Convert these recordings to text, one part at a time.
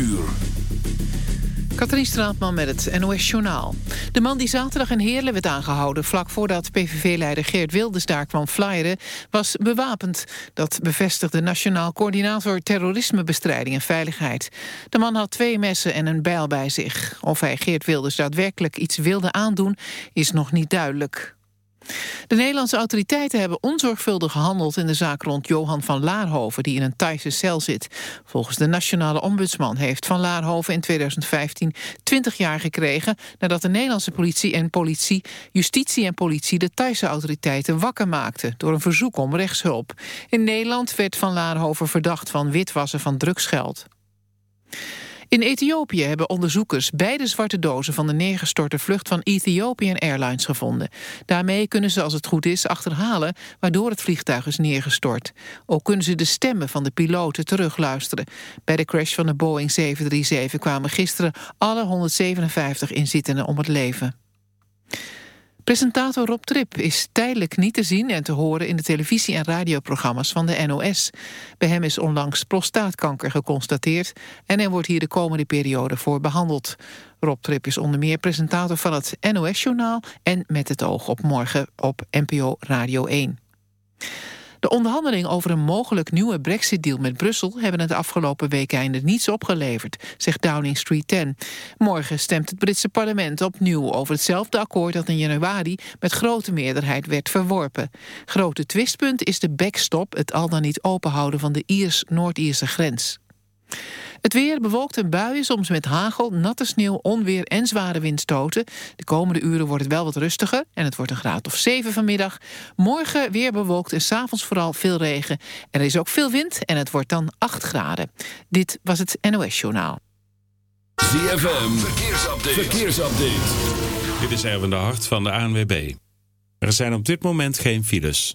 uur. Katrien Straatman met het NOS Journaal. De man die zaterdag in Heerlen werd aangehouden... vlak voordat PVV-leider Geert Wilders daar kwam flyeren... was bewapend. Dat bevestigde Nationaal Coördinator Terrorismebestrijding en Veiligheid. De man had twee messen en een bijl bij zich. Of hij Geert Wilders daadwerkelijk iets wilde aandoen... is nog niet duidelijk. De Nederlandse autoriteiten hebben onzorgvuldig gehandeld in de zaak rond Johan van Laarhoven, die in een Thaise cel zit. Volgens de nationale ombudsman heeft van Laarhoven in 2015 20 jaar gekregen nadat de Nederlandse politie en politie, justitie en politie de Thaise autoriteiten wakker maakten door een verzoek om rechtshulp. In Nederland werd van Laarhoven verdacht van witwassen van drugsgeld. In Ethiopië hebben onderzoekers beide zwarte dozen van de neergestorte vlucht van Ethiopian Airlines gevonden. Daarmee kunnen ze als het goed is achterhalen waardoor het vliegtuig is neergestort. Ook kunnen ze de stemmen van de piloten terugluisteren. Bij de crash van de Boeing 737 kwamen gisteren alle 157 inzittenden om het leven. Presentator Rob Trip is tijdelijk niet te zien en te horen in de televisie- en radioprogramma's van de NOS. Bij hem is onlangs prostaatkanker geconstateerd en hij wordt hier de komende periode voor behandeld. Rob Trip is onder meer presentator van het NOS-journaal en met het oog op morgen op NPO Radio 1. De onderhandelingen over een mogelijk nieuwe brexit-deal met Brussel... hebben het afgelopen weekende niets opgeleverd, zegt Downing Street 10. Morgen stemt het Britse parlement opnieuw over hetzelfde akkoord... dat in januari met grote meerderheid werd verworpen. Grote twistpunt is de backstop, het al dan niet openhouden... van de Iers-Noord-Ierse grens. Het weer bewolkt en buien, soms met hagel, natte sneeuw, onweer en zware windstoten. De komende uren wordt het wel wat rustiger en het wordt een graad of 7 vanmiddag. Morgen weer bewolkt en s'avonds vooral veel regen. Er is ook veel wind en het wordt dan 8 graden. Dit was het NOS Journaal. ZFM, verkeersupdate. verkeersupdate. Dit is Erwin de Hart van de ANWB. Er zijn op dit moment geen files.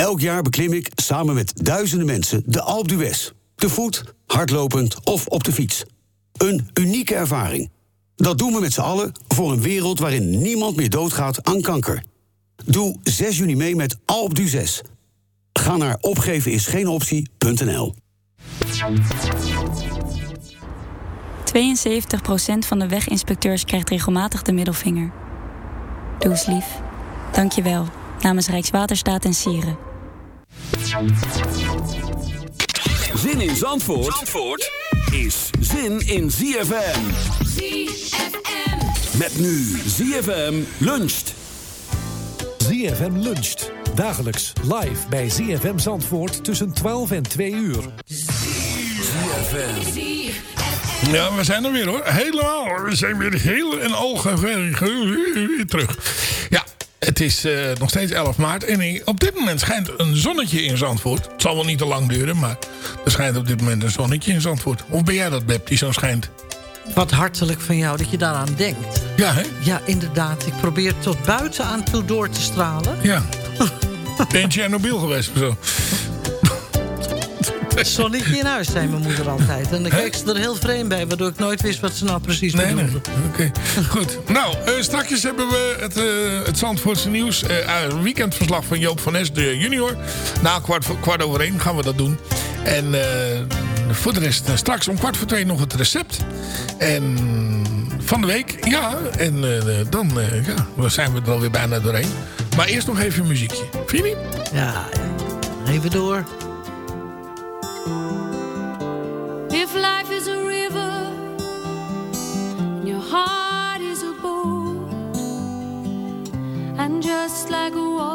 Elk jaar beklim ik samen met duizenden mensen de Alpe d'Huez. Te voet, hardlopend of op de fiets. Een unieke ervaring. Dat doen we met z'n allen voor een wereld waarin niemand meer doodgaat aan kanker. Doe 6 juni mee met d'Huez. Ga naar opgevenisgeenoptie.nl 72% van de weginspecteurs krijgt regelmatig de middelvinger. Doe eens lief. Dank je wel. Namens Rijkswaterstaat en Sieren. Zin in Zandvoort, Zandvoort is zin in ZFM. ZFM. Met nu ZFM luncht. ZFM luncht. Dagelijks live bij ZFM Zandvoort tussen 12 en 2 uur. ZFM. Ja, we zijn er weer hoor. Helemaal. We zijn weer heel en al terug. Ja, het is eh, nog steeds 11 maart. En op dit moment schijnt een zonnetje in Zandvoort. Het zal wel niet te lang duren, maar er schijnt op dit moment een zonnetje in Zandvoort. Of ben jij dat, Beb, die zo schijnt? Wat hartelijk van jou dat je daaraan denkt. Ja, hè? Ja, inderdaad. Ik probeer tot buiten aan toe door te stralen. Ja. Ben je in Chernobyl geweest of zo? Zonnetje in huis, zei mijn moeder altijd. En dan keek ze er heel vreemd bij, waardoor ik nooit wist wat ze nou precies Nee, nee. Oké, goed. Nou, eh straks hebben we het, eh, het Zandvoortse nieuws. een weekendverslag van Joop van Nes, de junior. Na kwart, kwart over één gaan we dat doen. En voor de rest, straks om kwart voor twee nog het recept. En van de week, ja. En dan ja, zijn we er alweer bijna doorheen. Maar eerst nog even een muziekje. Vind je niet? Ja, even door. Heart is a boat, and just like a water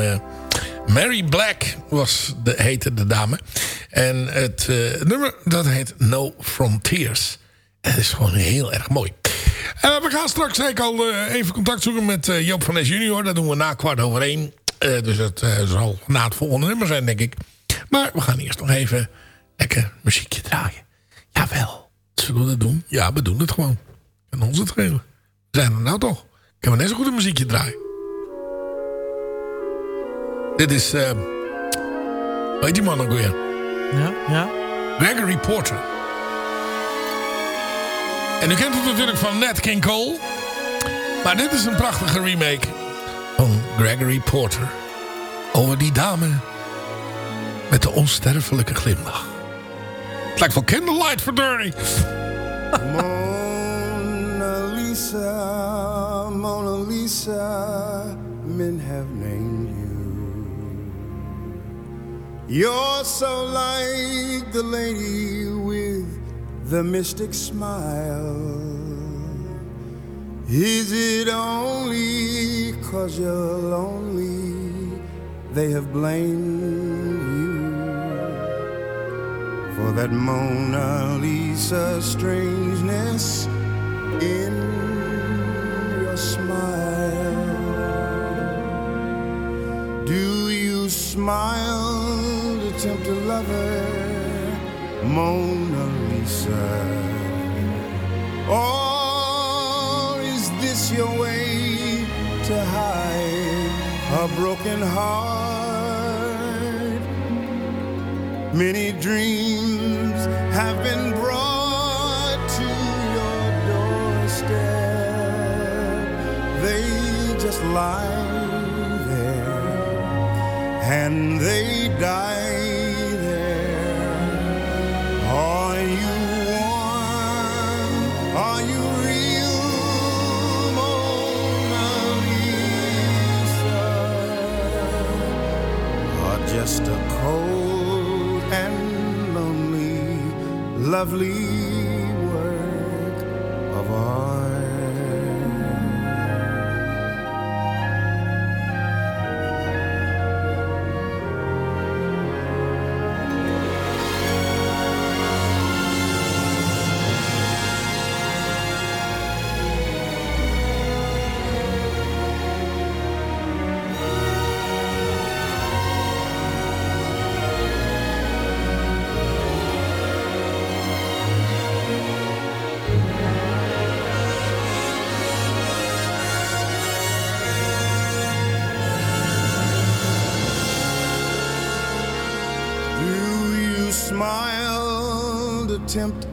eh, Mary Black was de, heette de dame. En het eh, nummer dat heet No Frontiers. Het is gewoon heel erg mooi. Eh, we gaan straks zeker al even contact zoeken met Joop van Nes junior. Dat doen we na kwart over één. Dus dat zal na het volgende nummer zijn, denk ik. Maar we gaan eerst nog even lekker muziekje draaien. Jawel. Zullen we dat doen? Ja, we doen het gewoon. En ons het. We zijn er nou toch. Ik kan net zo goed een muziekje draaien. Dit is... eh weet die man ook weer? Ja, ja. Gregory Porter. En u kent het natuurlijk van Nat King Cole. Maar dit is een prachtige remake van Gregory Porter. Over die dame met de onsterfelijke glimlach. Het lijkt wel Candlelight, verdorie. Mona Lisa, Mona Lisa, men have You're so like the lady with the mystic smile. Is it only cause you're lonely they have blamed you for that Mona Lisa strangeness in your smile? Do you smile to tempt a lover, Mona Lisa? Or is this your way to hide a broken heart? Many dreams have been brought to your doorstep. They just lie there and they die just a cold and lonely, lovely work of art?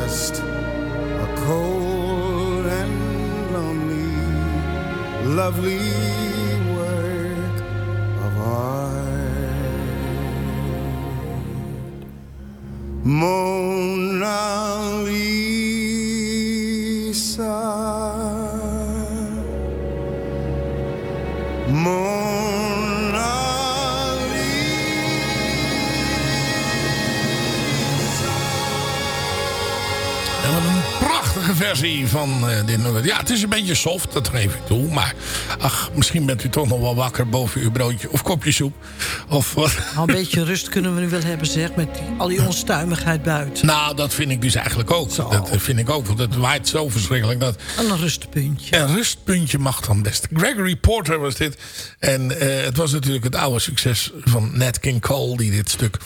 just a cold and lonely, lovely van eh, dit nummer. Ja, het is een beetje soft, dat geef ik toe. Maar ach, misschien bent u toch nog wel wakker boven uw broodje of kopje soep. Of wat. Al een beetje rust kunnen we nu wel hebben, zeg, met die, al die onstuimigheid buiten. Nou, dat vind ik dus eigenlijk ook. Dat vind ik ook, want het waait zo verschrikkelijk. Dat... En een rustpuntje. Een rustpuntje mag dan best. Gregory Porter was dit. En eh, het was natuurlijk het oude succes van Nat King Cole die dit stuk eh,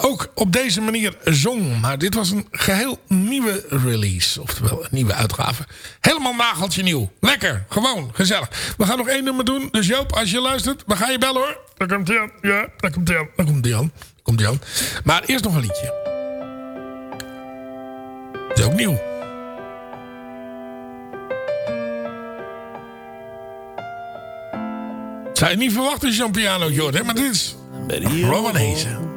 ook op deze manier zong. Maar dit was een geheel nieuwe release. Oftewel een nieuwe uitgave. Helemaal nageltje nieuw. Lekker. Gewoon. Gezellig. We gaan nog één nummer doen. Dus Joop, als je luistert, we gaan je bellen hoor. Daar komt hij aan. Ja, daar komt hij aan. Daar komt hij aan. Daar komt hij aan. Maar eerst nog een liedje. Het is ook nieuw. Zou je niet verwachten als je een piano hoort, hè? Maar dit is Romanezen.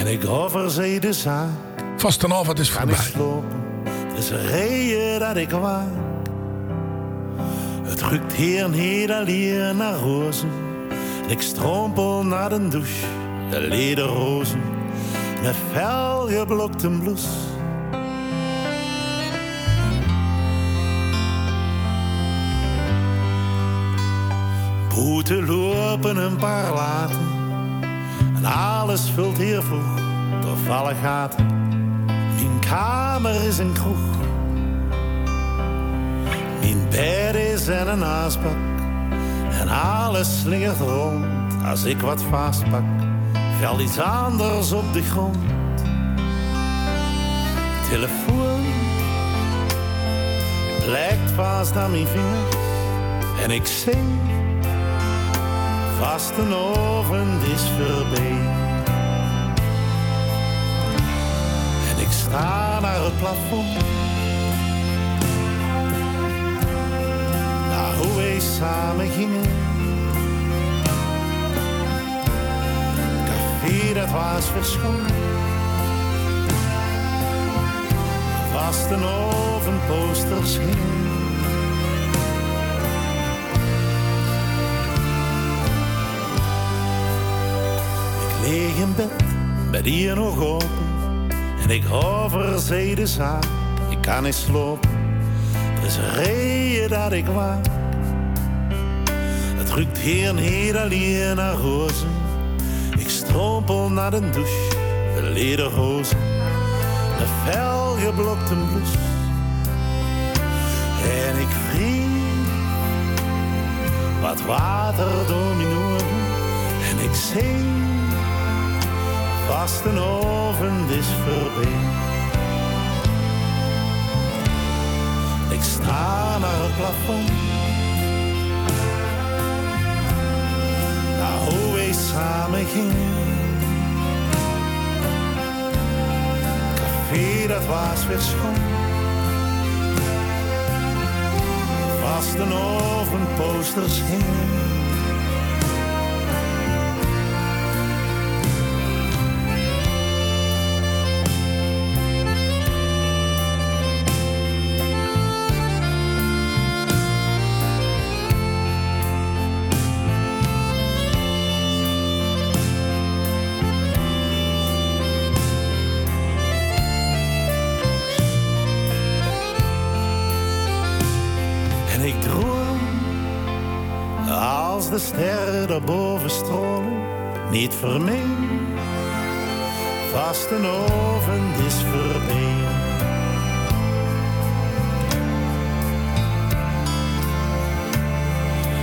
En ik overzee de zaak. Vast en al het is voorbij. Het is een reden dat ik waak. Het rukt hier en hier naar rozen. Ik strompel naar de douche. De lederrozen. Met fel geblokte bloes. Boete lopen een paar laten en alles vult hier vroeg door vallen gaten. Mijn kamer is een kroeg. Mijn bed is en een asbak. En alles slingert rond als ik wat vastpak. Vel iets anders op de grond. Telefoon blijkt vast aan mijn vinger. En ik zing vast een oven is voorbij. En ik sta naar het plafond. Naar hoe wij samen gingen. Café dat was verschoond. Oven posters hingen. In bed, met hier nog open. En ik overzee de zaak, ik kan niet slopen. Er is reden dat ik waak. Het ruikt hier niet alleen naar rozen. Ik strompel naar de douche, de lederhozen. De felgeblokte blouse. En ik vriend wat water door mijn oren. En ik zing vast een oven is voorbij. Ik sta naar het plafond. Naar hoe wij samen gingen. Café dat was weer schoon. Vast een oven posters hingen. Stromen, niet mij. Vast een oven is voorbij.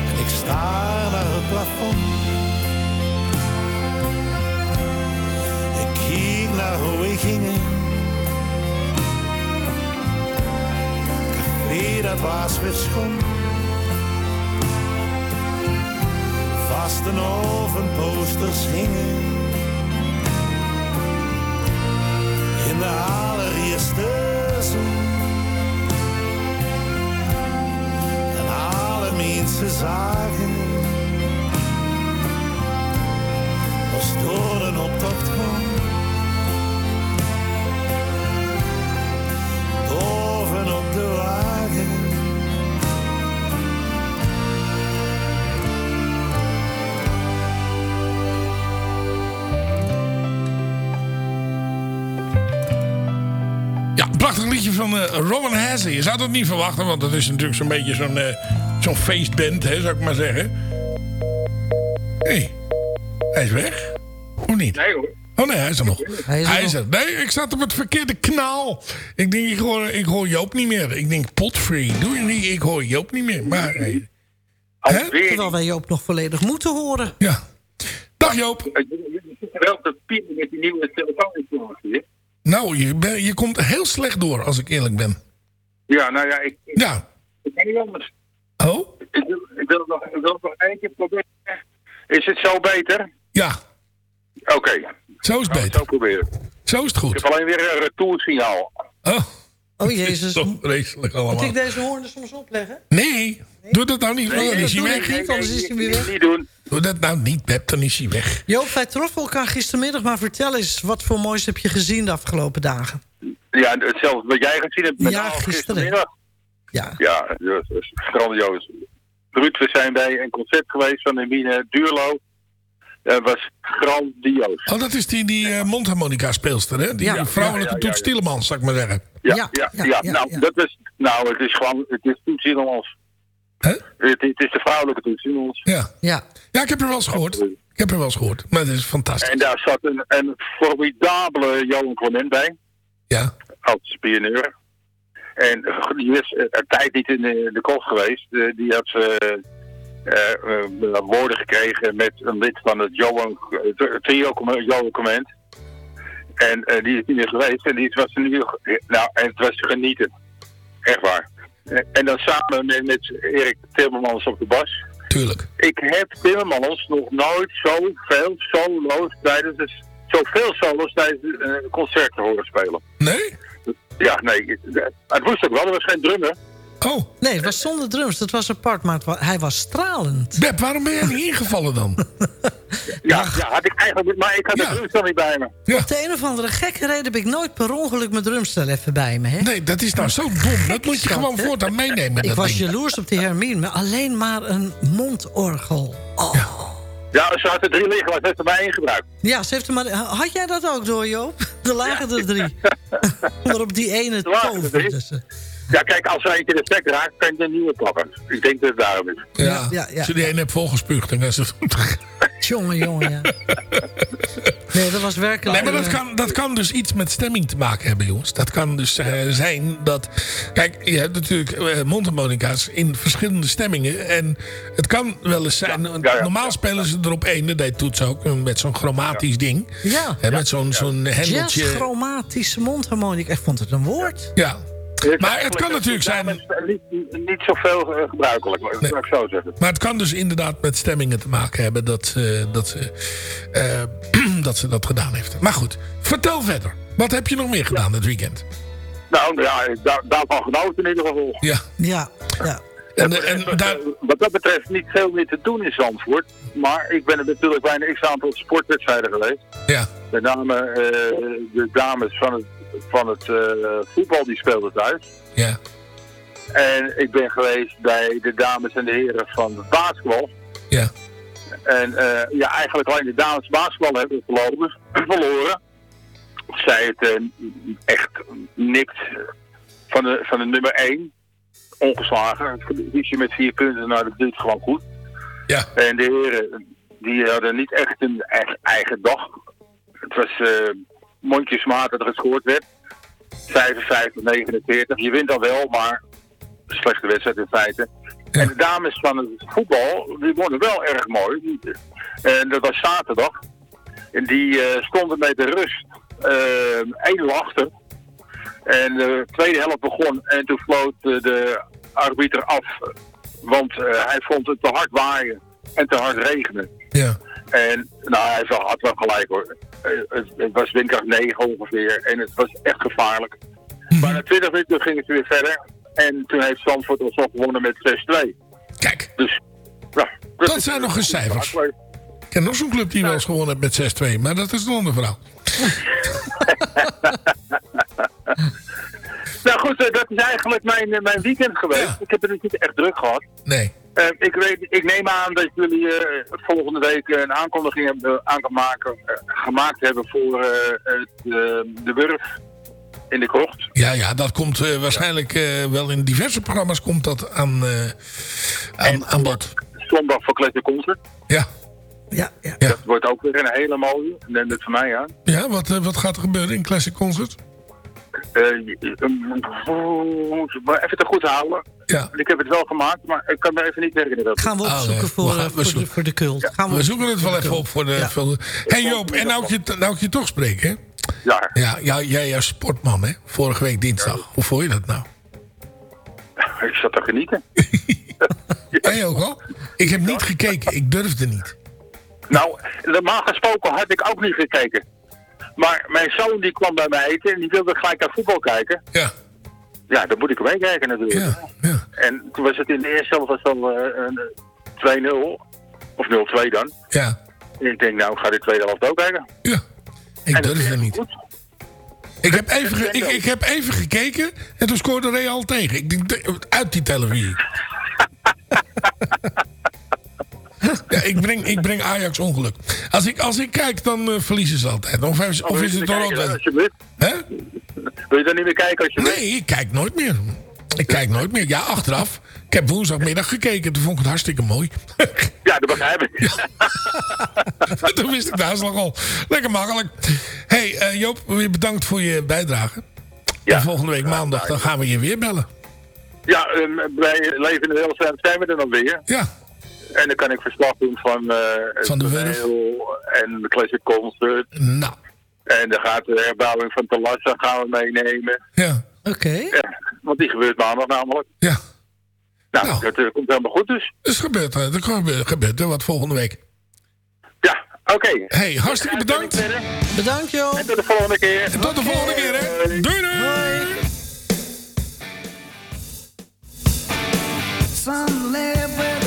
En ik sta naar het plafond. Ik kijk naar hoe we gingen. Nee, dat was weer schoon. Vast een oven posters hingen. In de allereerste zon. En alle mensen zagen. Als door een optocht. Van eh Robin Hasse. Je zou dat niet verwachten, want dat is natuurlijk zo'n beetje zo'n eh, zo'n feestband, hè, zou ik maar zeggen. Hé, hey, hij is weg. Of niet? Nee hoor. Oh nee, hij is er nog. Hij is er er. Nee, ik zat op het verkeerde kanaal. Ik denk, ik hoor, ik hoor Joop niet meer. Ik denk, potfree. Doe je niet, ik hoor Joop niet meer. Maar, hey. Hè? Terwijl wij Joop nog volledig moeten horen. Ja. Dag Joop. Je zit wel te piepen met die nieuwe telefooninstallatie. Nou, je, ben- je komt heel slecht door, als ik eerlijk ben. Ja, nou ja, ik, ik, Ja. ik kan niet anders. Oh? Ik wil, ik nog, ik wil het nog één keer proberen. Is het zo beter? Ja. Oké. Zo is het het beter. Zo proberen. Zo is het Ik goed. heb alleen weer een retoursignaal. Oh. Oh jezus. Zo vreselijk Moet allemaal. ik deze hoorn er soms opleggen? Nee, doe dat nou niet. Nee, dan is hij doe weg. ik niet, anders is hij weer weg. Niet doen. Doe dat nou niet, Pep, dan is hij weg. Joop, wij troffen elkaar gistermiddag, maar vertel eens... wat voor moois heb je gezien de afgelopen dagen? Ja, hetzelfde wat jij gezien hebt met Ja, gistermiddag. Ja. Ja, dat is grandioos. Ruud, we zijn bij een concert geweest van Emine Duurlo. Dat was grandioos. Oh, dat is die, die eh, mondharmonica speelster, hè? Die Ja, vrouwelijke ja, ja, ja, Toets Tielemans, zou ik maar zeggen. Ja, ja, ja, nou, Dat is, nou, het is gewoon, het is Toets Tielemans. Hè? Het, het is de vrouwelijke toets in ons. Ja. Ja. Ja, ik heb er wel eens gehoord. Ik heb er wel eens gehoord. Maar het is fantastisch. En daar zat een, een formidabele Johan Clement bij. Ja. Als pionier. En die is een tijd niet in de, de kost geweest. Eh, die had eh, eh, eh, woorden gekregen met een lid van het Johan, het trio Johan Clement. En eh, die is niet meer geweest. En die was er nu... Nou, en het was genieten. Echt waar. En, dan samen met, met Erik Timmermans op de bas. Tuurlijk. Ik heb Timmermans nog nooit zoveel solo's tijdens het, zoveel solo's tijdens een concert horen spelen. Nee? Ja, nee. Het moest ook wel, er was geen drummer. Oh. Nee, het was zonder drums. Dat was apart, maar hij was stralend. Beb, waarom ben jij niet ingevallen dan? Ja, ja, had ik eigenlijk, maar ik had de drumstel niet bij me. Op de een of andere gekke reden heb ik nooit per ongeluk mijn drumstel even bij me. Hè? Nee, dat is nou zo dom. Dat moet je gewoon voortaan meenemen. Ik dat was ding. jaloers op die Hermine, maar alleen maar een mondorgel. Ja, ze had er drie liggen, maar ze heeft er maar één gebruikt. Ja, ze heeft er maar... Had jij dat ook door, Joop? Er lagen er drie. maar op die ene toverde ze. Ja, kijk, als er eentje de stek raakt, kan je een nieuwe pakken. Ik denk dat het daarom is. Ja, ja, ja. als je die ene hebt volgespuugd, dan is het... Jongen, jongen, ja. Nee, dat was werkelijk... Nee, maar dat kan, dat kan dus iets met stemming te maken hebben, jongens. Dat kan dus eh, zijn dat... Kijk, je hebt natuurlijk eh, mondharmonica's in verschillende stemmingen. En het kan wel eens zijn... Normaal spelen ze er op één, dat deed Toets ook, eh, met zo'n chromatisch ding. Ja. Hè, met zo'n zo'n hendeltje. Jazzchromatische mondharmonica. Ik vond het een woord. Ja. Maar het kan natuurlijk zijn... Niet, niet zoveel eh, gebruikelijk, maar dat zou ik zo zeggen. Maar het kan dus inderdaad met stemmingen te maken hebben dat, eh, dat, ze, eh, dat ze dat gedaan heeft. Maar goed, vertel verder. Wat heb je nog meer gedaan dit weekend? Nou, ja, daar, daarvan genoten in ieder geval. Ja. Ja, ja. En, en daar... Wat dat betreft niet veel meer te doen in Zandvoort. Maar ik ben er natuurlijk bij een x-aantal sportwedstrijden geweest. Ja. Met name eh, de dames van het, van het eh, voetbal die speelden thuis. Ja. En ik ben geweest bij de dames en de heren van het basketbal. Ja. En eh, ja, eigenlijk alleen de dames basketbal hebben verloren. verloren. Zij het eh, echt nikt van de, van de nummer 1. Ongeslagen. Je met vier punten, nou dat doet gewoon goed. Ja. En de heren, die hadden niet echt een eigen, eigen dag. Het was mondjesmaat dat er gescoord werd. 55, 49. Je wint dan wel, maar een slechte wedstrijd in feite. En de dames van het voetbal, die wonnen wel erg mooi. En dat was zaterdag. En die eh, stonden bij de rust uh, 1-0 achter. En de tweede helft begon en toen floot eh, de arbiter af. Want eh, hij vond het te hard waaien en te hard regenen. Ja. En nou, hij had wel gelijk hoor. Eh, Het, het was windkracht 9 ongeveer en het was echt gevaarlijk. Maar na 20 minuten ging het weer verder. En toen heeft Zandvoort alsnog gewonnen met 6-2. Kijk. Dus, ja. Dat zijn nog eens cijfers. Ik ken nog zo'n club die wel eens gewonnen heeft met 6-2. Maar dat is een andere verhaal. Nou goed, eh, dat is eigenlijk mijn, eh, mijn weekend geweest. Ik heb het dus niet echt druk gehad. Nee. Eh, ik, weet, ik neem aan dat jullie eh, volgende week een aankondiging hebben, aan kan maken, eh, gemaakt hebben voor eh, het, eh, de Wurf in de krocht. Ja, ja, dat komt eh, waarschijnlijk eh, wel in diverse programma's komt dat aan, eh, aan, aan bod. Zondag voor Classic Concert. Ja. Ja, ja. Dat wordt ook weer een hele mooie. Neem het van mij aan. Ja, wat, eh, wat gaat er gebeuren in Classic Concert? Maar even te goed houden. Ja. Ik heb het wel gemaakt, maar ik kan me even niet herinneren. Gaan we Oh, opzoeken nee. voor, We gaan- eh, we voor, de, voor de cult. Gaan We zoeken het wel even cult. op voor de... Ja. voor de- hey Joop, en nou ik, je, nou ik je toch spreek, hè? Ja. Ja, ja, jij als sportman, hè? Vorige week dinsdag. Hoe vond je dat nou? Ik zat te genieten. Jij ook al? Ik heb niet gekeken, ik durfde niet. Nou, normaal gesproken had ik ook niet gekeken. Maar mijn zoon die kwam bij mij eten en die wilde gelijk naar voetbal kijken. Ja. Ja, dan moet ik mee kijken natuurlijk. Ja, ja. En toen was het in de eerste helft was dan eh, een, 2-0. Of 0-2 dan. Ja. En ik denk, nou, ik ga de tweede helft ook kijken. Ja. Ik dat durfde is niet. goed. Ik heb, even, ik, ik heb even gekeken en toen scoorde Real tegen. Ik denk, de- uit die televisie. ja, ik, breng, ik breng Ajax ongeluk. Als ik, als ik kijk, dan eh, verliezen ze altijd. Of, is- of Wil is je het toch altijd... Hè? Wil je dan niet meer kijken als je Nee, ik kijk nooit meer. Ik kijk nooit meer. Ja, achteraf. Ik heb woensdagmiddag gekeken. Toen vond ik het hartstikke mooi. Ja, dat begrijp ik. Toen wist ik de uitslag al. Lekker makkelijk. hey, eh, Joop, weer bedankt voor je bijdrage. En volgende week maandag dan gaan we je weer bellen. Ja, ehm, bij Leven in de Welstand zijn we er dan weer. Ja. En dan kan ik verslag doen van, eh Van de het toneel en de Classic Concert. Nou. En dan gaat de herbouwing van Talassa gaan we meenemen. Ja. Oké. Ja, want die gebeurt maandag namelijk. Ja. Nou, dat eh, komt helemaal goed dus. Dus gebeurt er. Er gebeurt, gebeurt er wat volgende week. Ja, oké. hey, hartstikke bedankt. Bedankt, joh. En tot de volgende keer. En tot de volgende keer, hè. Doei, doei. Some live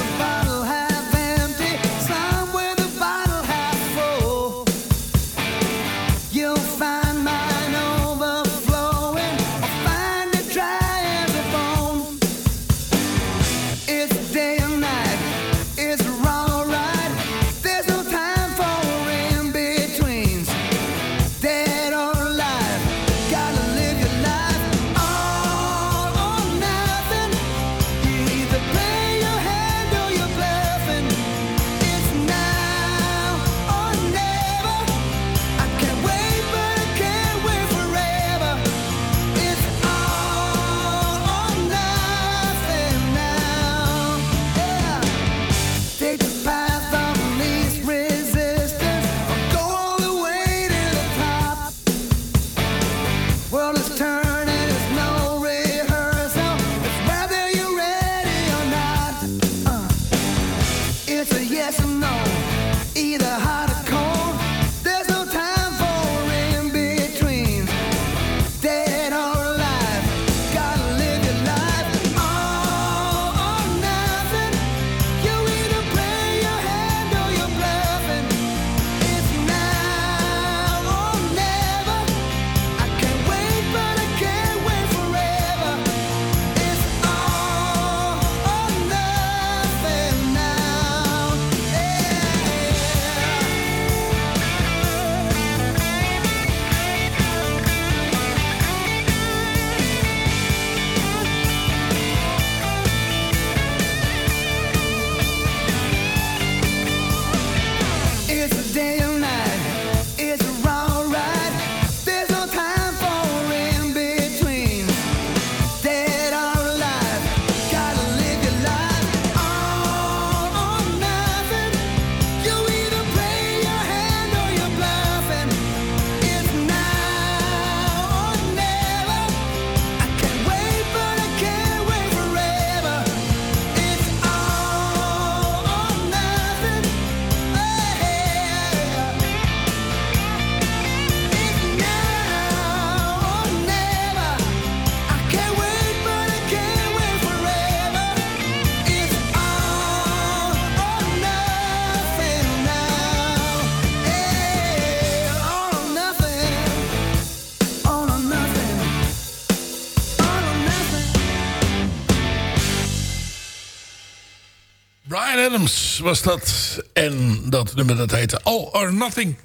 Adams was dat. En dat nummer dat heette All or Nothing.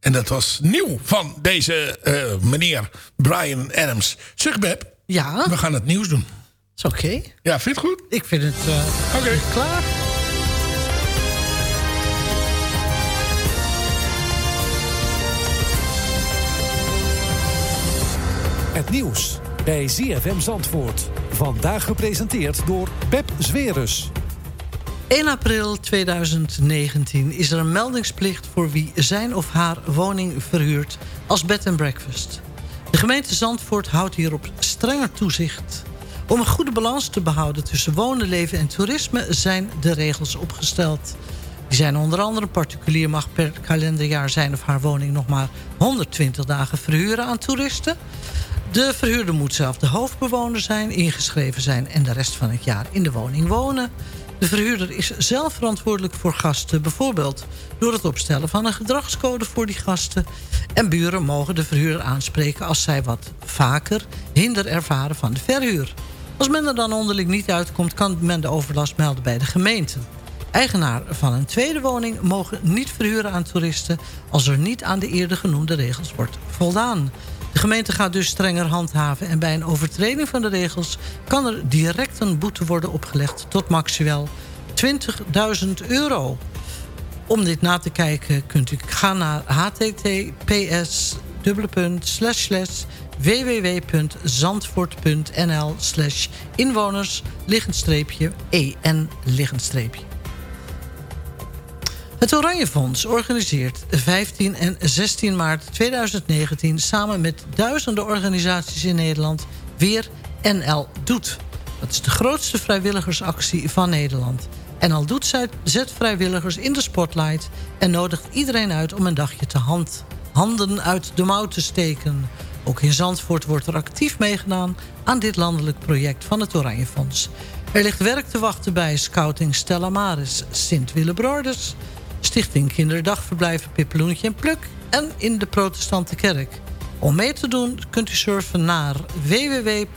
En dat was nieuw van deze eh, meneer Brian Adams. Zeg Beb. Ja? We gaan het nieuws doen. Is oké. Ja, vind je het goed? Ik vind het eh, Oké. klaar. Het nieuws bij ZFM Zandvoort. Vandaag gepresenteerd door Pep Zwerus. 1 april 2019 is er een meldingsplicht voor wie zijn of haar woning verhuurt als bed and breakfast. De gemeente Zandvoort houdt hierop strenger toezicht. Om een goede balans te behouden tussen wonen, leven en toerisme zijn de regels opgesteld. Die zijn onder andere particulier mag per kalenderjaar zijn of haar woning nog maar 120 dagen verhuren aan toeristen. De verhuurder moet zelf de hoofdbewoner zijn, ingeschreven zijn en de rest van het jaar in de woning wonen. De verhuurder is zelf verantwoordelijk voor gasten, bijvoorbeeld door het opstellen van een gedragscode voor die gasten. En buren mogen de verhuurder aanspreken als zij wat vaker hinder ervaren van de verhuur. Als men er dan onderling niet uitkomt, kan men de overlast melden bij de gemeente. Eigenaar van een tweede woning mogen niet verhuren aan toeristen... als er niet aan de eerder genoemde regels wordt voldaan. De gemeente gaat dus strenger handhaven... en bij een overtreding van de regels... kan er direct een boete worden opgelegd tot maximaal 20.000 euro. Om dit na te kijken kunt u gaan naar https www.zandvoort.nl slash inwoners en. Het Oranje Fonds organiseert 15 en 16 maart 2019... samen met duizenden organisaties in Nederland weer NL Doet. Dat is de grootste vrijwilligersactie van Nederland. NL Doet zet vrijwilligers in de spotlight... en nodigt iedereen uit om een dagje te hand, handen uit de mouw te steken. Ook in Zandvoort wordt er actief meegedaan... aan dit landelijk project van het Oranje Fonds. Er ligt werk te wachten bij Scouting Stella Maris, Sint Willebroorders... Stichting Kinderdagverblijven Pippeloentje en Pluk... en in de Protestante Kerk. Om mee te doen kunt u surfen naar www.nldoet.nl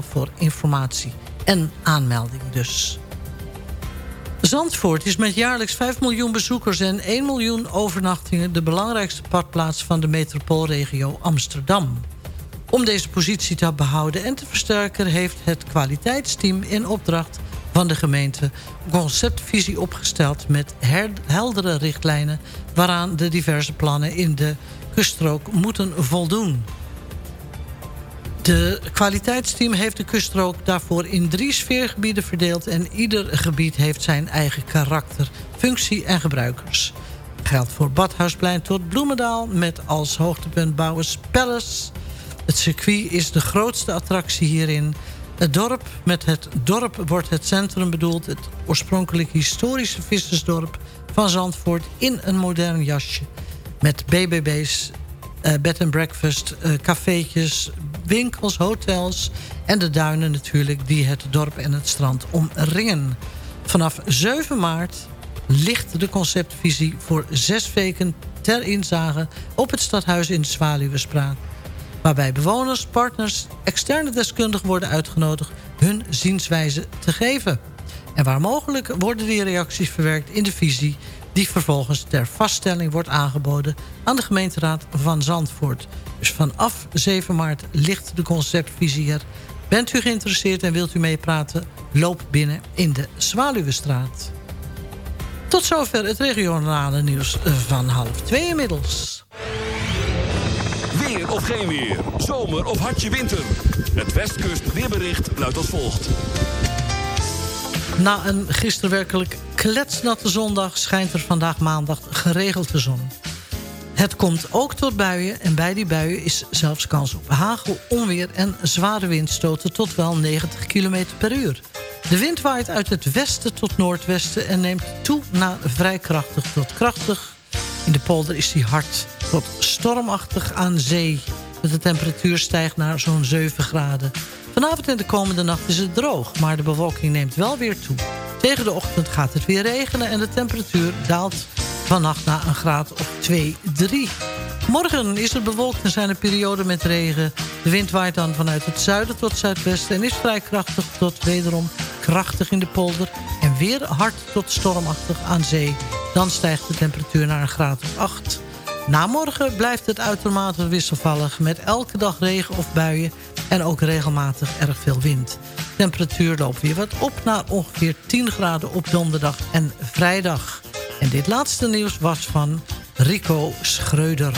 voor informatie en aanmelding dus. Zandvoort is met jaarlijks 5 miljoen bezoekers en 1 miljoen overnachtingen... de belangrijkste badplaats van de metropoolregio Amsterdam. Om deze positie te behouden en te versterken... heeft het kwaliteitsteam in opdracht van de gemeente... een conceptvisie opgesteld met heldere richtlijnen... waaraan de diverse plannen in de kuststrook moeten voldoen. De kwaliteitsteam heeft de kuststrook daarvoor in drie sfeergebieden verdeeld... en ieder gebied heeft zijn eigen karakter, functie en gebruikers. Geldt voor Badhuisplein tot Bloemendaal met als hoogtepunt Bouwers Palace. Het circuit is de grootste attractie hierin... Het dorp, met het dorp wordt het centrum bedoeld... het oorspronkelijk historische vissersdorp van Zandvoort... in een modern jasje. Met BBB's, uh, bed and breakfast, uh, cafeetjes, winkels, hotels... en de duinen natuurlijk die het dorp en het strand omringen. Vanaf 7 maart ligt de conceptvisie voor zes weken ter inzage... op het stadhuis in Zwaluwestraat waarbij bewoners, partners, externe deskundigen worden uitgenodigd hun zienswijze te geven. En waar mogelijk worden die reacties verwerkt in de visie... die vervolgens ter vaststelling wordt aangeboden aan de gemeenteraad van Zandvoort. Dus vanaf 7 maart ligt de conceptvisie er. Bent u geïnteresseerd en wilt u meepraten? Loop binnen in de Zwaluwestraat. Tot zover het regionale nieuws van half twee inmiddels. Of geen weer. Zomer of hartje winter. Het Westkust weerbericht luidt als volgt. Na een gisteren werkelijk kletsnatte zondag... schijnt er vandaag maandag geregeld de zon. Het komt ook tot buien en bij die buien is zelfs kans op hagel, onweer... en zware windstoten tot wel 90 km per uur. De wind waait uit het westen tot noordwesten... en neemt toe naar vrij krachtig tot krachtig. In de polder is hij hard tot stormachtig aan zee. De temperatuur stijgt naar zo'n 7 graden. Vanavond en de komende nacht is het droog, maar de bewolking neemt wel weer toe. Tegen de ochtend gaat het weer regenen en de temperatuur daalt vannacht naar een graad of 2, 3. Morgen is het bewolkt en zijn er perioden met regen. De wind waait dan vanuit het zuiden tot zuidwesten... en is vrij krachtig tot wederom krachtig in de polder... en weer hard tot stormachtig aan zee. Dan stijgt de temperatuur naar een graad of 8. Na morgen blijft het uitermate wisselvallig... met elke dag regen of buien en ook regelmatig erg veel wind. temperatuur loopt weer wat op naar ongeveer 10 graden op donderdag en vrijdag. En dit laatste nieuws was van Rico Schreuder.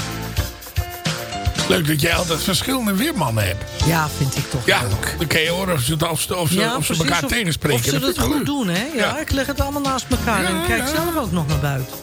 Leuk dat jij altijd verschillende weermannen hebt. Ja, vind ik toch Ja, leuk. dan kun je horen of ze, of ze, of ze, Ja, of ze elkaar of- tegenspreken. Of ze Dat goed leuk. doen, hè? Ja, ik leg het allemaal naast elkaar en Ja, kijk ja. zelf ook nog naar buiten.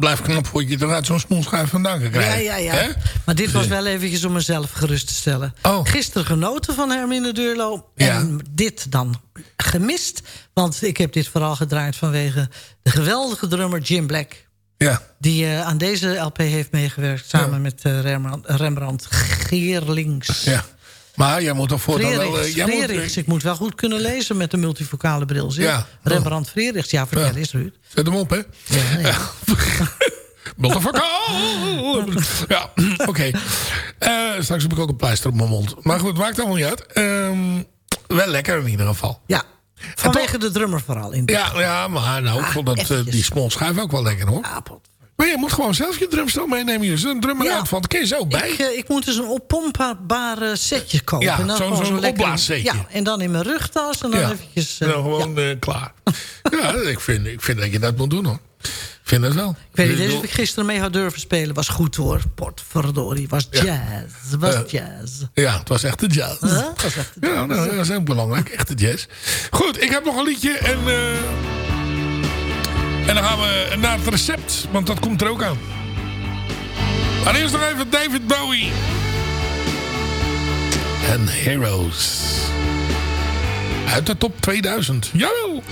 Blijft knap voor je eruit zo'n smoelschuif vandaan kan Ja, krijgen. ja, ja. Hè? Maar dit was wel eventjes om mezelf gerust te stellen. Oh. Gisteren genoten van Hermine Deurlo. En dit dan gemist. Want ik heb dit vooral gedraaid vanwege de geweldige drummer Jim Black. Ja. Die eh, aan deze LP heeft meegewerkt samen met eh, Rembrandt, Rembrandt Geerlings. Ja. Maar jij moet toch voortaan wel... Eh, jij moet-. Ik moet wel goed kunnen lezen met de multifocale bril. Ja. Rembrandt Freerichs. Ja, vertel Ja. eens Ruud. Zet hem op, hè? Ja, ja. Motherfucker! Ja, oké. Eh, straks heb ik ook een pleister op mijn mond. Maar goed, maakt allemaal niet uit. Ehm, wel lekker in ieder geval. Ja, vanwege de drummer vooral. In Ja, ja maar nou, ik vond dat, eh, die small schuif ook wel lekker, hoor. Maar je moet gewoon zelf je drumstel meenemen. Je een drummer Ja. van. Kun je zo bij? Ik, eh, ik moet dus een oppompbaar setje kopen. Ja, En dan zo'n- zo lekker- opblaassetje. Ja, en dan in mijn rugtas en dan Ja. eventjes... nou, gewoon eh, klaar. ja, ik vind, ik vind dat je dat moet doen, hoor. Ik vind dat wel. Ik weet niet eens bedoel- of ik gisteren mee had durven spelen. Was goed hoor. Potverdorie. Was jazz. Was jazz. Ja, het was echt de jazz. Huh? Het was echt Ja, nou, dat is ook belangrijk. Echte jazz. Goed, ik heb nog een liedje en... en dan gaan we naar het recept, want dat komt er ook aan. Maar eerst nog even David Bowie. En Heroes. Uit de top 2000. Jawel!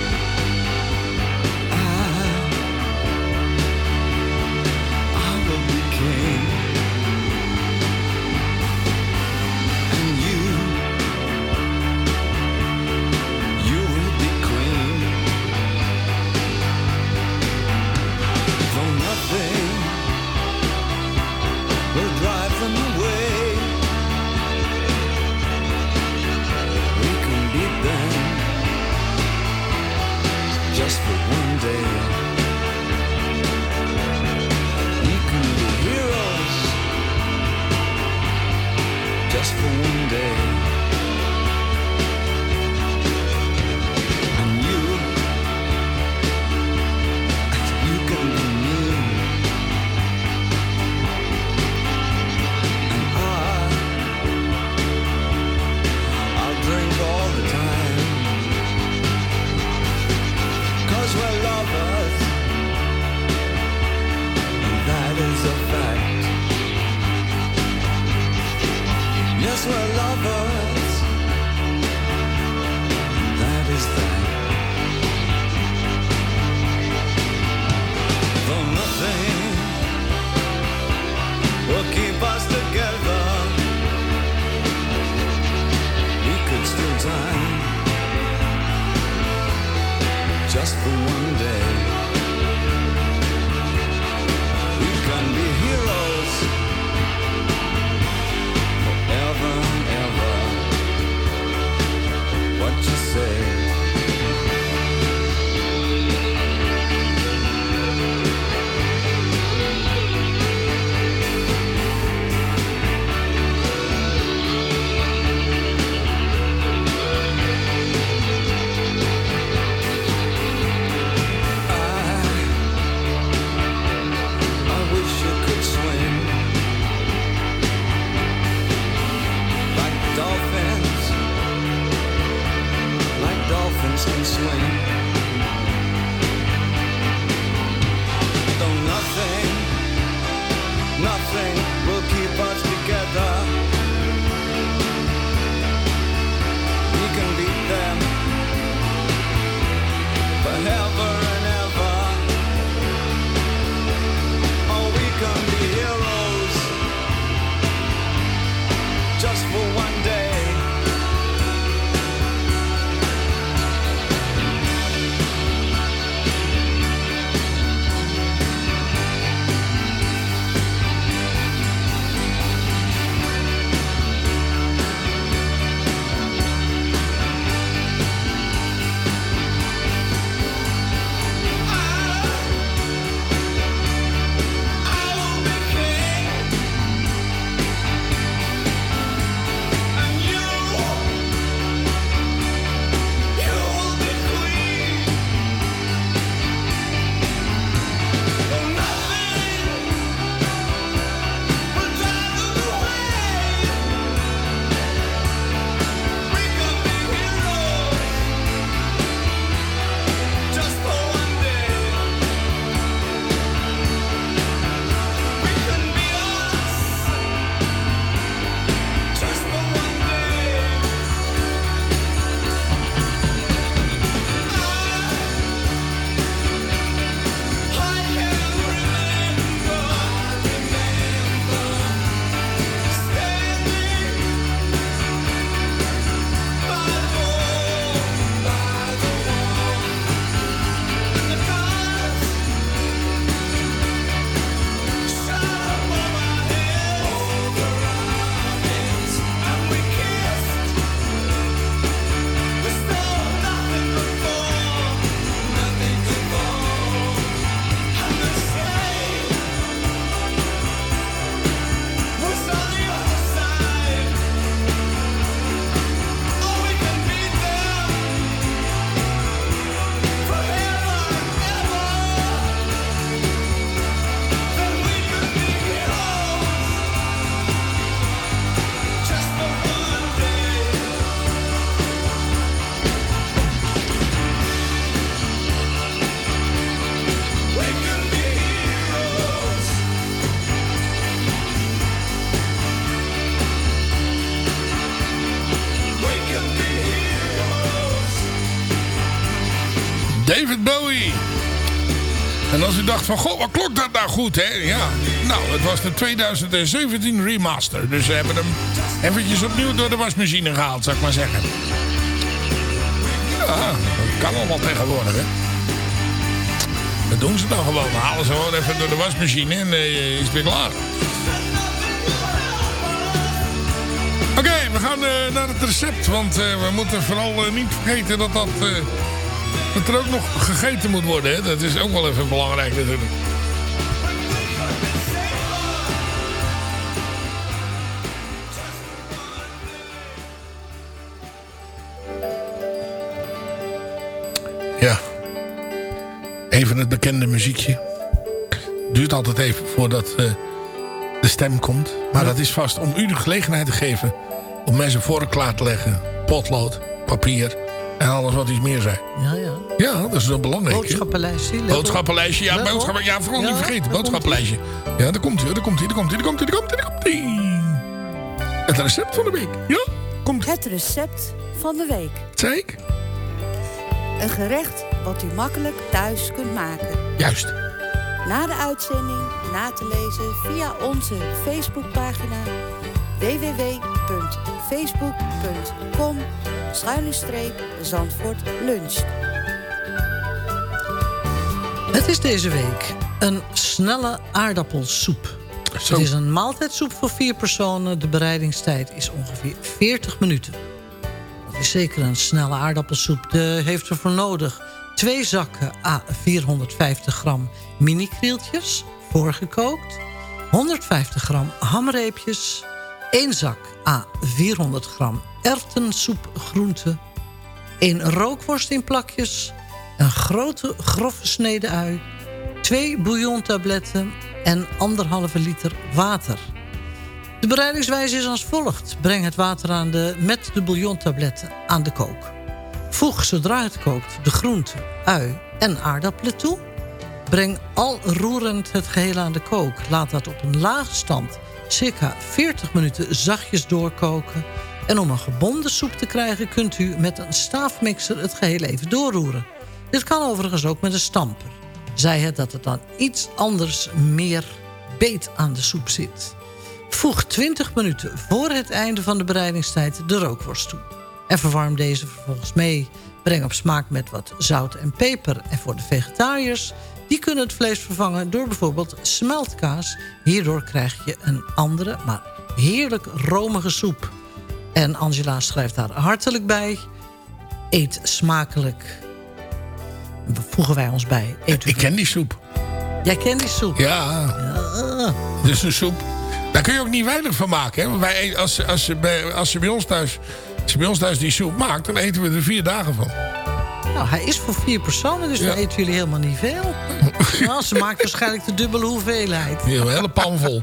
Dacht van, goh, wat klopt dat nou goed, hè? Ja, nou, het was de 2017 remaster. Dus ze hebben hem eventjes opnieuw door de wasmachine gehaald, zou ik maar zeggen. Ja, dat kan allemaal tegenwoordig, hè? Dat doen ze dan gewoon. Dan halen ze gewoon even door de wasmachine en eh, is weer klaar. Oké, we gaan eh, naar het recept. Want eh, we moeten vooral niet vergeten dat, dat, dat er ook nog gegeten moet worden. Hè? Dat is ook wel even belangrijk natuurlijk. Ja. Even het bekende muziekje. Duurt altijd even voordat eh, de stem komt. Maar dat is vast om u de gelegenheid te geven... om mensen voor klaar te leggen. Potlood, papier en alles wat iets meer zijn. Ja, ja. Ja, dat is wel belangrijk. Boodschappenlijstje. Boodschappenlijstje, ja, boodschappen, ja, vooral Ja, niet vergeten. daar komt Boodschappenlijstje. Ja, daar komt hij, daar komt hij, daar komt hij, daar komt hij, daar komt hij, daar komt hij. Het recept van de week. Ja, komt Het recept van de week. Zei ik? Een gerecht wat u makkelijk thuis kunt maken. Juist. Na de uitzending na te lezen via onze Facebookpagina www.facebook.com Zandvoort luncht. Het is deze week een snelle aardappelsoep. Zo. Het is een maaltijdsoep voor vier personen. De bereidingstijd is ongeveer 40 minuten. Dat is zeker een snelle aardappelsoep. De heeft ervoor nodig twee zakken A 450 gram mini-krieltjes, voorgekookt. 150 gram hamreepjes. Één zak A 400 gram erwtensoepgroenten. één rookworst in plakjes. Een grote grove snede ui. Twee bouillontabletten en anderhalve liter water. De bereidingswijze is als volgt. Breng het water aan de, met de bouillontabletten aan de kook. Voeg zodra het kookt de groenten, ui en aardappelen toe. Breng al roerend het geheel aan de kook. Laat dat op een lage stand circa 40 minuten zachtjes doorkoken. En om een gebonden soep te krijgen kunt u met een staafmixer het geheel even doorroeren. Dit kan overigens ook met een stamper. Zij het dat het dan iets anders meer beet aan de soep zit. Voeg 20 minuten voor het einde van de bereidingstijd de rookworst toe. En verwarm deze vervolgens mee. Breng op smaak met wat zout en peper. En voor de vegetariërs, die kunnen het vlees vervangen door bijvoorbeeld smeltkaas. Hierdoor krijg je een andere, maar heerlijk romige soep. En Angela schrijft daar hartelijk bij. Eet smakelijk. Voegen wij ons bij. Eet Ik ken die soep. Jij kent die soep? Ja. Dus een soep. Daar kun je ook niet weinig van maken. Hè? Want wij, eten- als, als, ze bij, als, ze bij ons thuis, als ze bij ons thuis die soep maakt, dan eten we er vier dagen van. Nou, hij is voor vier personen, dus dan eten jullie helemaal niet veel. nou, ze maakt waarschijnlijk de dubbele hoeveelheid. Een hele pan vol.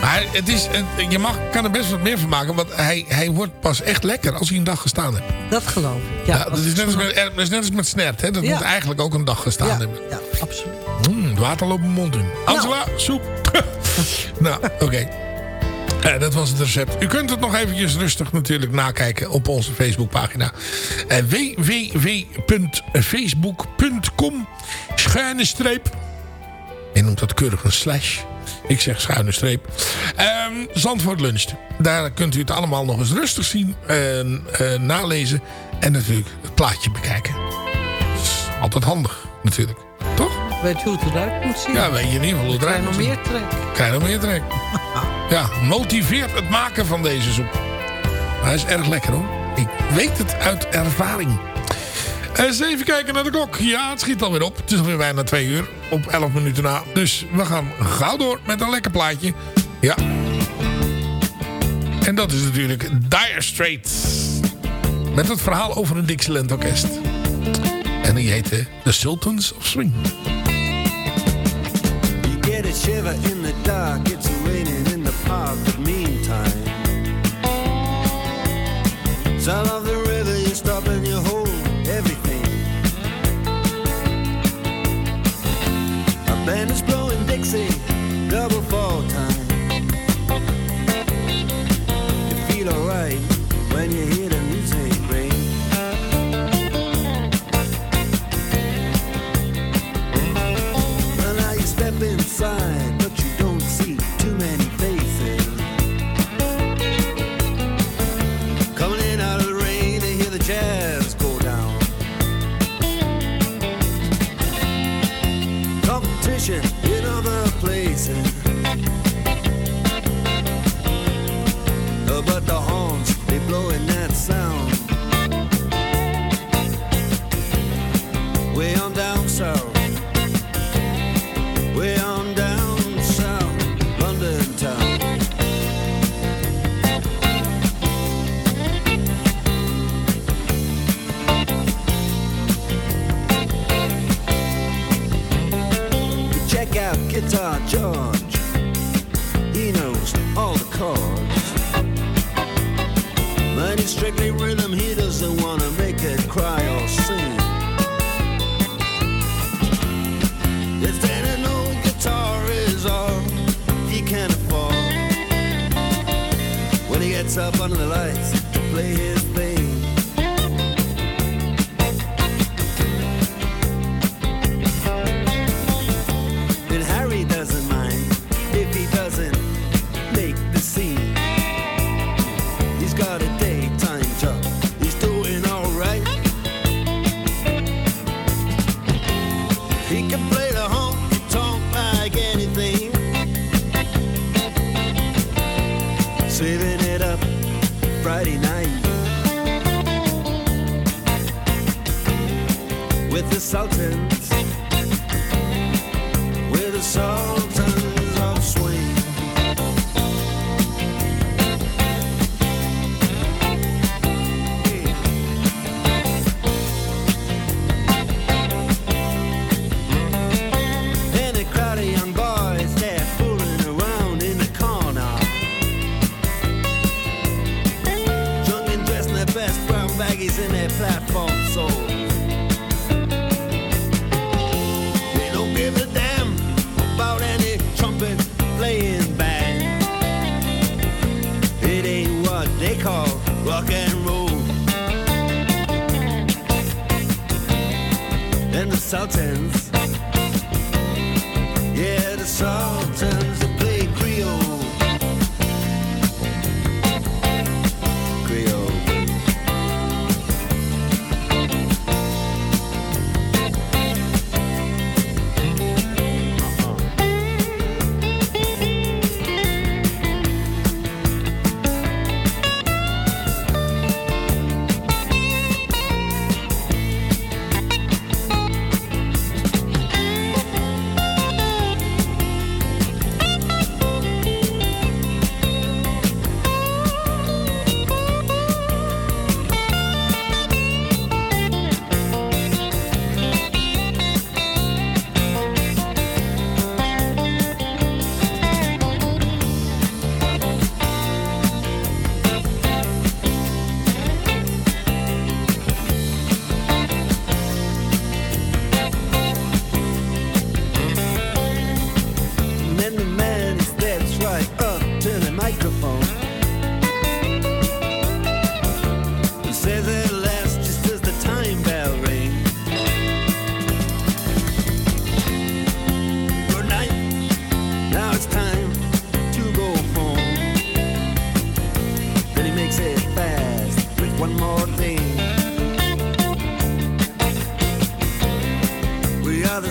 Maar het is, het- je mag, kan er best wat meer van maken. Want hij, hij wordt pas echt lekker als hij een dag gestaan heeft. Dat geloof ik. Ja, Ja, dat, is net als met, dat is net als met snert. Hè? Dat Ja. moet eigenlijk ook een dag gestaan Ja, hebben. ja, absoluut. Mm, het water loopt mijn mond in. Angela, soep. nou, oké. Eh, dat was het recept. U kunt het nog eventjes rustig natuurlijk nakijken op onze Facebookpagina. Uh, www.facebook.com Schuine streep. Je noemt dat keurig een slash. Ik zeg schuine streep. Ehm, Zandvoort luncht. Daar kunt u het allemaal nog eens rustig zien. en eh, nalezen. En natuurlijk het plaatje bekijken. Altijd handig natuurlijk. Toch? Weet je hoe het eruit moet zien? Ja, weet je in ieder geval hoe het Krijg eruit nog moet meer trek. Krijg nog meer trek. Ja, motiveert het maken van deze soep. Hij is erg lekker hoor. Ik weet het uit ervaring. Eens even kijken naar de klok. Ja, het schiet alweer op. Het is alweer bijna twee uur. Op 11 minuten na. Dus we gaan gauw door met een lekker plaatje. Ja. En dat is natuurlijk Dire Straits. Met het verhaal over een Dixieland orkest. En die heette The Sultans of Swing. You get a shiver in the dark, park, but meantime. Sound of the river, you stop and you hold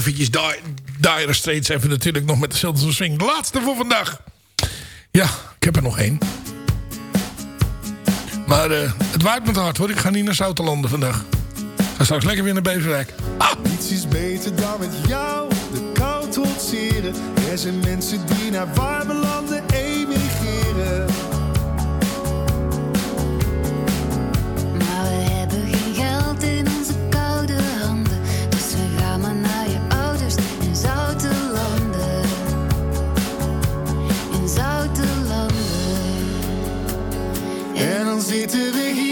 eventjes Dire, Straits even natuurlijk nog met de Swing. De laatste voor vandaag. Ja, ik heb er nog één. Maar eh, het waait me te hard hoor. Ik ga niet naar Zoutelanden vandaag. Ga straks lekker weer naar Beverwijk. Ah! Niets is beter dan met jou de kou trotseren. Er zijn mensen die naar warme landen eten En dan zitten we hier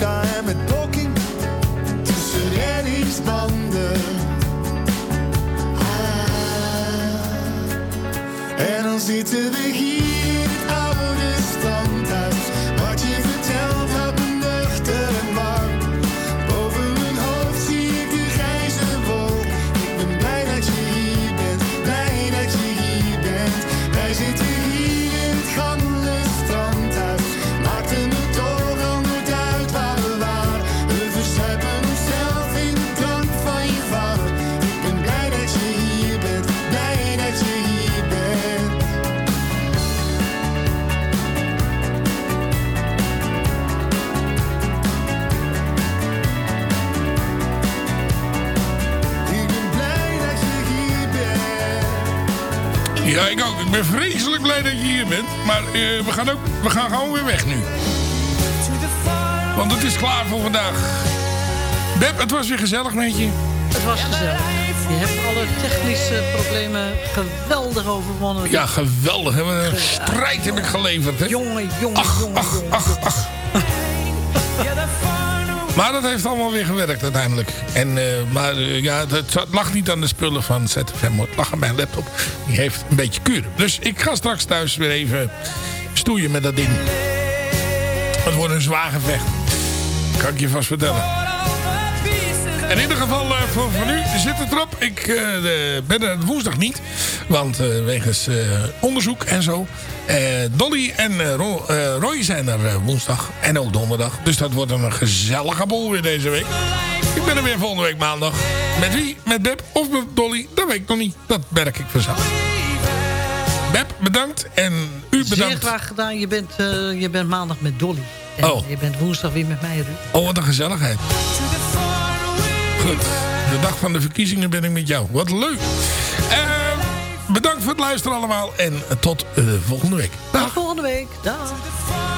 En met blokking, tussen reddingsbanden. Ah. En dan zitten we hier ben vreselijk blij dat je hier bent. Maar eh, we, gaan ook, we gaan gewoon weer weg nu. Want het is klaar voor vandaag. Beb, het was weer gezellig met je. Het was gezellig. Je hebt alle technische problemen geweldig overwonnen. Ja, geweldig. Wat Een strijd heb ik geleverd. Hè? Jongen, jongen, ach, jongen, ach, jongen. ach, ach. Maar dat heeft allemaal weer gewerkt uiteindelijk. En, eh, maar eh, ja, het lag niet aan de spullen van ZFM. Het lag aan mijn laptop. Die heeft een beetje kuren. Dus ik ga straks thuis weer even stoeien met dat ding. Het wordt een zwaar gevecht. Kan ik je vast vertellen. In ieder geval, eh, voor, voor nu zit het erop. Ik ben er woensdag niet. Want wegens onderzoek en zo. Eh, Dolly en eh, Ro- eh, Roy zijn er woensdag. En ook donderdag. Dus dat wordt een gezellige bol weer deze week. Ik ben er weer volgende week maandag. Met wie? Met Beb of met Dolly? Dat weet ik nog niet. Dat merk ik vanzelf. Beb, bedankt. En u Zeer bedankt. graag gedaan. Je bent, je bent maandag met Dolly. En Oh. je bent woensdag weer met mij, Ruud. Oh, wat een gezelligheid. Goed. De dag van de verkiezingen ben ik met jou. Wat leuk. Eh, bedankt voor het luisteren allemaal. En tot eh, volgende week. Tot volgende week. Dag.